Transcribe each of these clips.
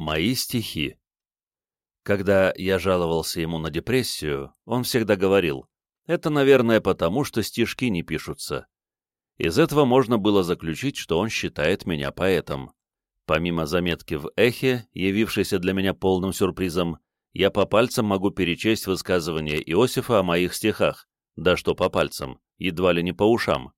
Мои стихи. Когда я жаловался ему на депрессию, он всегда говорил, это, наверное, потому, что стишки не пишутся. Из этого можно было заключить, что он считает меня поэтом. Помимо заметки в «Эхе», явившейся для меня полным сюрпризом, я по пальцам могу перечесть высказывания Иосифа о моих стихах, да что по пальцам, едва ли не по ушам.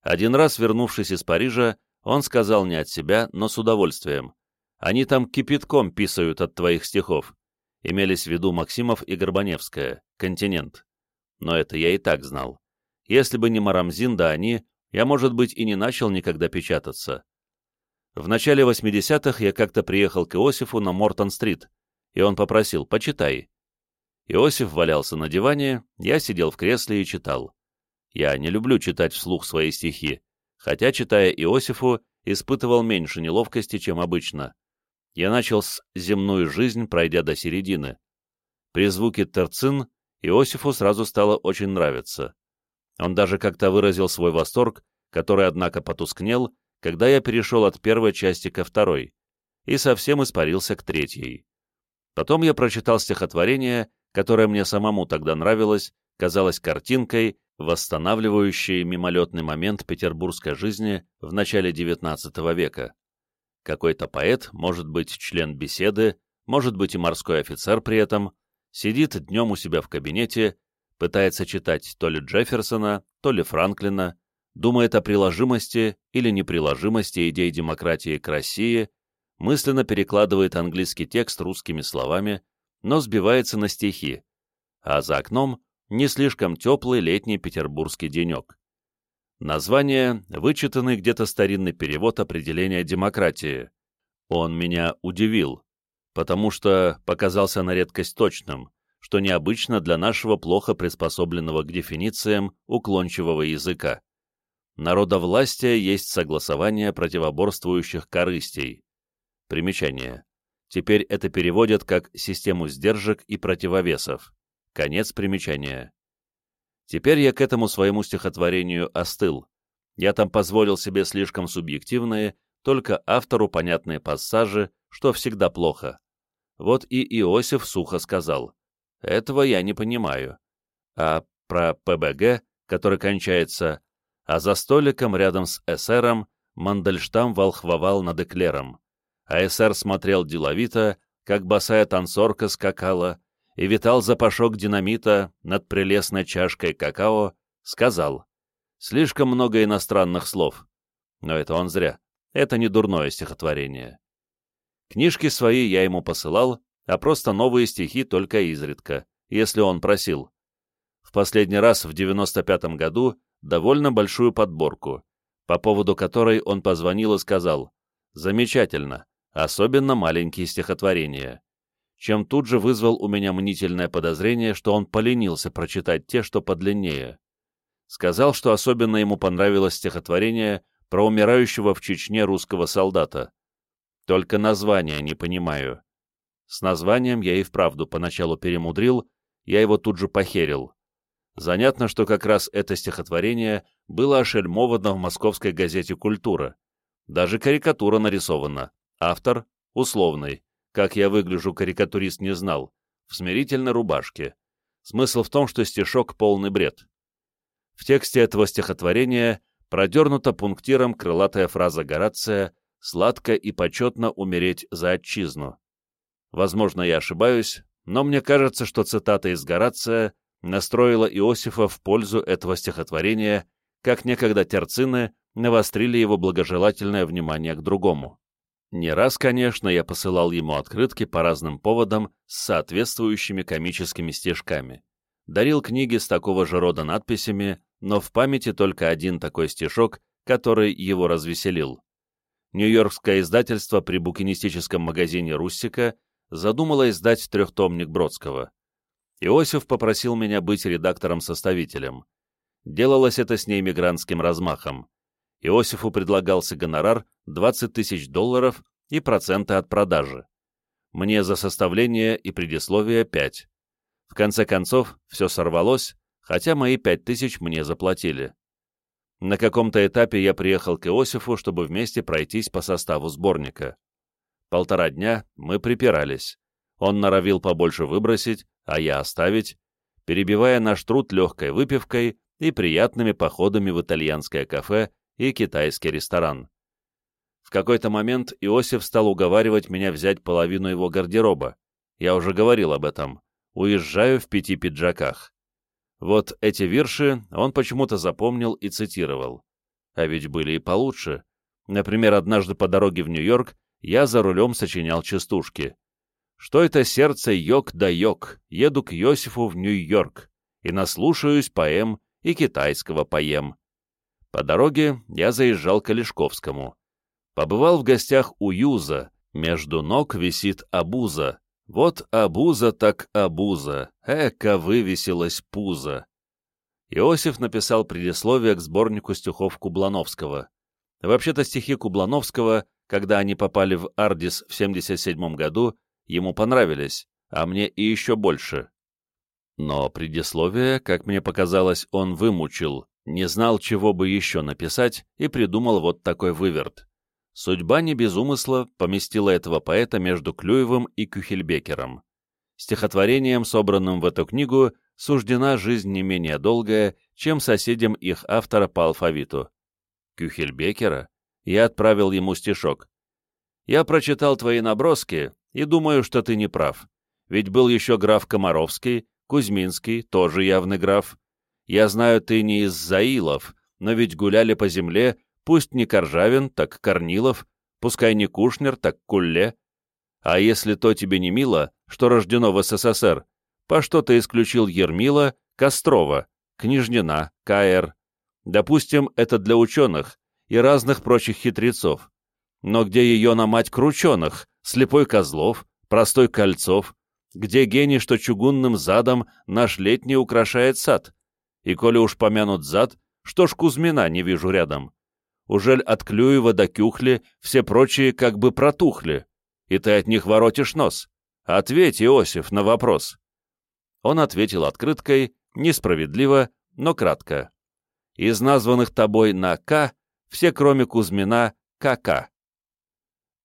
Один раз, вернувшись из Парижа, он сказал не от себя, но с удовольствием. Они там кипятком писают от твоих стихов. Имелись в виду Максимов и Горбаневская, «Континент». Но это я и так знал. Если бы не Марамзин да они, я, может быть, и не начал никогда печататься. В начале 80-х я как-то приехал к Иосифу на Мортон-стрит, и он попросил «почитай». Иосиф валялся на диване, я сидел в кресле и читал. Я не люблю читать вслух свои стихи, хотя, читая Иосифу, испытывал меньше неловкости, чем обычно. Я начал с «земную жизнь», пройдя до середины. При звуке «терцин» Иосифу сразу стало очень нравиться. Он даже как-то выразил свой восторг, который, однако, потускнел, когда я перешел от первой части ко второй, и совсем испарился к третьей. Потом я прочитал стихотворение, которое мне самому тогда нравилось, казалось картинкой, восстанавливающей мимолетный момент петербургской жизни в начале XIX века. Какой-то поэт, может быть, член беседы, может быть и морской офицер при этом, сидит днем у себя в кабинете, пытается читать то ли Джефферсона, то ли Франклина, думает о приложимости или неприложимости идей демократии к России, мысленно перекладывает английский текст русскими словами, но сбивается на стихи, а за окном не слишком теплый летний петербургский денек. Название — вычитанный где-то старинный перевод определения демократии. Он меня удивил, потому что показался на редкость точным, что необычно для нашего плохо приспособленного к дефинициям уклончивого языка. Народовластие есть согласование противоборствующих корыстей. Примечание. Теперь это переводят как систему сдержек и противовесов. Конец примечания. Теперь я к этому своему стихотворению остыл. Я там позволил себе слишком субъективные, только автору понятные пассажи, что всегда плохо. Вот и Иосиф сухо сказал. Этого я не понимаю. А про ПБГ, который кончается «А за столиком рядом с эсером Мандельштам волхвовал над эклером, а эсер смотрел деловито, как босая танцорка скакала, и витал запашок динамита над прелестной чашкой какао, сказал «Слишком много иностранных слов». Но это он зря. Это не дурное стихотворение. Книжки свои я ему посылал, а просто новые стихи только изредка, если он просил. В последний раз в 95-м году довольно большую подборку, по поводу которой он позвонил и сказал «Замечательно, особенно маленькие стихотворения» чем тут же вызвал у меня мнительное подозрение, что он поленился прочитать те, что подлиннее. Сказал, что особенно ему понравилось стихотворение про умирающего в Чечне русского солдата. Только название не понимаю. С названием я и вправду поначалу перемудрил, я его тут же похерил. Занятно, что как раз это стихотворение было ошельмовано в московской газете «Культура». Даже карикатура нарисована. Автор — условный. Как я выгляжу, карикатурист не знал. В смирительной рубашке. Смысл в том, что стишок — полный бред. В тексте этого стихотворения продернута пунктиром крылатая фраза Горация «сладко и почетно умереть за отчизну». Возможно, я ошибаюсь, но мне кажется, что цитата из Горация настроила Иосифа в пользу этого стихотворения, как некогда терцины навострили его благожелательное внимание к другому. Не раз, конечно, я посылал ему открытки по разным поводам с соответствующими комическими стишками. Дарил книги с такого же рода надписями, но в памяти только один такой стишок, который его развеселил. Нью-Йоркское издательство при букинистическом магазине «Руссика» задумало издать трехтомник Бродского. Иосиф попросил меня быть редактором-составителем. Делалось это с неэмигрантским размахом. Иосифу предлагался гонорар 20 тысяч долларов и проценты от продажи. Мне за составление и предисловие 5. В конце концов, все сорвалось, хотя мои 5 тысяч мне заплатили. На каком-то этапе я приехал к Иосифу, чтобы вместе пройтись по составу сборника. Полтора дня мы припирались. Он норовил побольше выбросить, а я оставить, перебивая наш труд легкой выпивкой и приятными походами в итальянское кафе и китайский ресторан. В какой-то момент Иосиф стал уговаривать меня взять половину его гардероба. Я уже говорил об этом. Уезжаю в пяти пиджаках. Вот эти вирши он почему-то запомнил и цитировал. А ведь были и получше. Например, однажды по дороге в Нью-Йорк я за рулем сочинял частушки. Что это сердце йог да йог, еду к Йосифу в Нью-Йорк, и наслушаюсь поэм и китайского поем. По дороге я заезжал к Олешковскому. Побывал в гостях у Юза, между ног висит абуза. Вот абуза так абуза, эка вывесилась пузо. Иосиф написал предисловие к сборнику стихов Кублановского. Вообще-то стихи Кублановского, когда они попали в Ардис в 77 году, ему понравились, а мне и еще больше. Но предисловие, как мне показалось, он вымучил, не знал, чего бы еще написать, и придумал вот такой выверт. Судьба не без умысла поместила этого поэта между Клюевым и Кюхельбекером. Стихотворением, собранным в эту книгу, суждена жизнь не менее долгая, чем соседям их автора по алфавиту. Кюхельбекера? Я отправил ему стишок. «Я прочитал твои наброски и думаю, что ты не прав. Ведь был еще граф Комаровский, Кузьминский, тоже явный граф. Я знаю, ты не из Заилов, но ведь гуляли по земле, пусть не Коржавин, так Корнилов, пускай не Кушнер, так Кулле. А если то тебе не мило, что рождено в СССР, по что ты исключил Ермила, Кострова, Княжнина, К.Р.? Допустим, это для ученых и разных прочих хитрецов. Но где ее на мать крученых, слепой Козлов, простой Кольцов, где гений, что чугунным задом наш летний украшает сад? И коли уж помянут зад, что ж Кузьмина не вижу рядом? Ужель от Клюева до Кюхли все прочие как бы протухли, и ты от них воротишь нос? Ответь, Иосиф, на вопрос. Он ответил открыткой, несправедливо, но кратко. Из названных тобой на «К» все, кроме Кузьмина, «КК».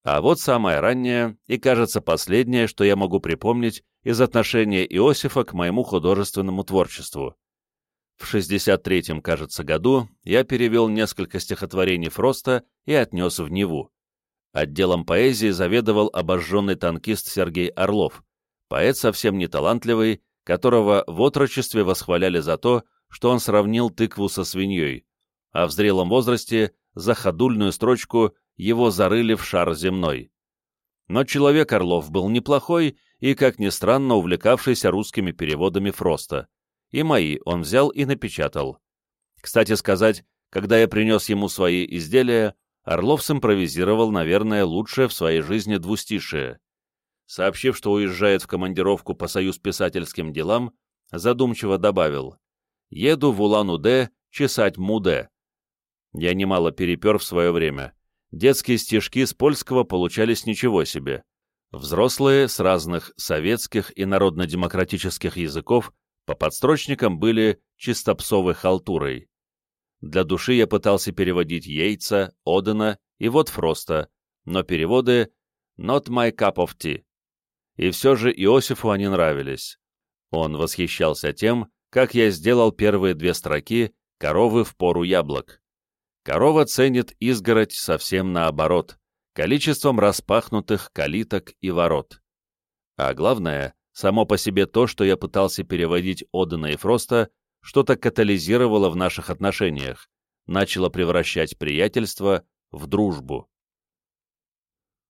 А вот самое раннее и, кажется, последнее, что я могу припомнить из отношения Иосифа к моему художественному творчеству. В 63-м, кажется, году я перевел несколько стихотворений Фроста и отнес в Неву. Отделом поэзии заведовал обожженный танкист Сергей Орлов, поэт совсем не талантливый, которого в отрочестве восхваляли за то, что он сравнил тыкву со свиньей, а в зрелом возрасте за ходульную строчку его зарыли в шар земной. Но человек Орлов был неплохой и, как ни странно, увлекавшийся русскими переводами Фроста и мои он взял и напечатал. Кстати сказать, когда я принес ему свои изделия, Орлов симпровизировал, наверное, лучшее в своей жизни двустишие. Сообщив, что уезжает в командировку по союз писательским делам, задумчиво добавил «Еду в Улан-Удэ чесать Муде». Я немало перепер в свое время. Детские стишки с польского получались ничего себе. Взрослые с разных советских и народно-демократических языков по подстрочникам были чистопсовой халтурой. Для души я пытался переводить Йейтса, Одена и вот Фроста, но переводы «not my cup of tea». И все же Иосифу они нравились. Он восхищался тем, как я сделал первые две строки «Коровы в пору яблок». Корова ценит изгородь совсем наоборот, количеством распахнутых калиток и ворот. А главное, Само по себе то, что я пытался переводить Одена и Фроста, что-то катализировало в наших отношениях, начало превращать приятельство в дружбу.